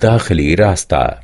داخلي راستہ۔